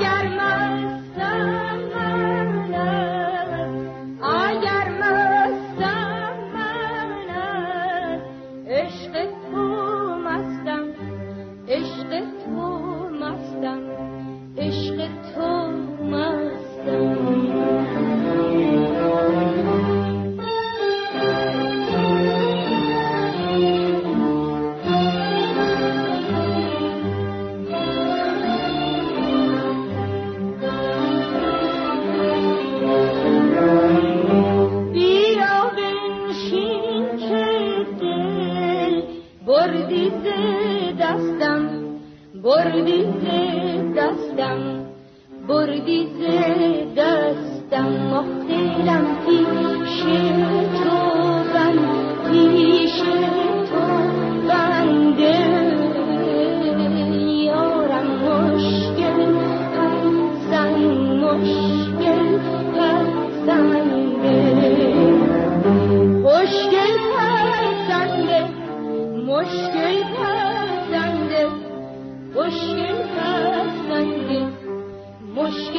got it. کردی دستم بردی دستم. مختلم پیش تو بند پیش تو بنده یارم مشکل پسن مشکل پسنده خوشگل پسنده مشکل. خوشگل پسنده مشکل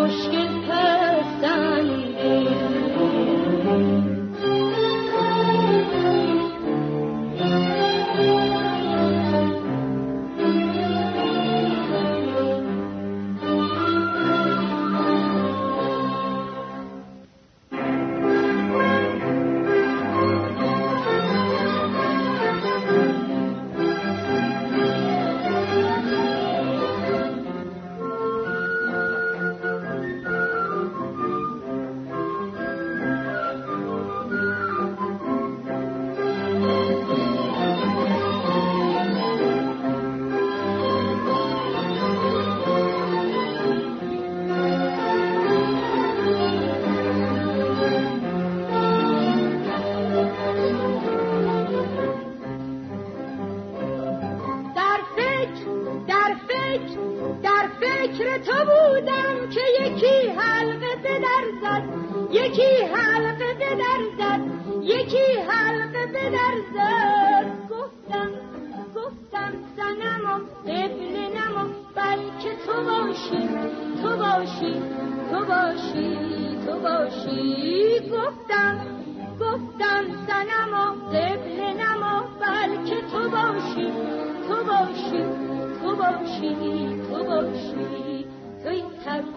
مشکل فکر تو بودم که یکی حلقه به در زد. یکی حلقه به در زد. یکی حلقه به در زد. گفتم گفتم سنم و نما بلکه تو باشی تو باشی تو باشی تو باشی. گفتم گفتم سنم و نما بلکه تو باشی تو باشی تو باشی تو باشی.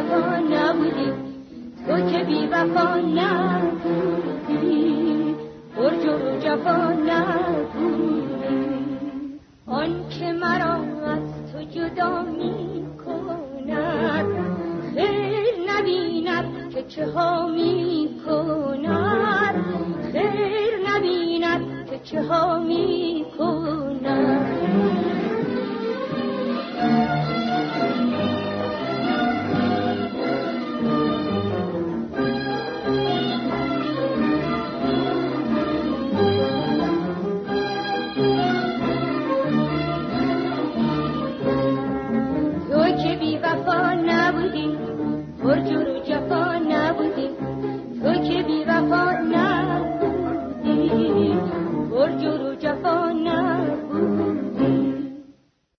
پرجور و جفا نبودی. تو که بی وفا نبودی. پرجور و جفا نبودی. آن که مرا از تو جدا می کند خیر نبیند که چه ها می کند خیر نبیند که چه ها می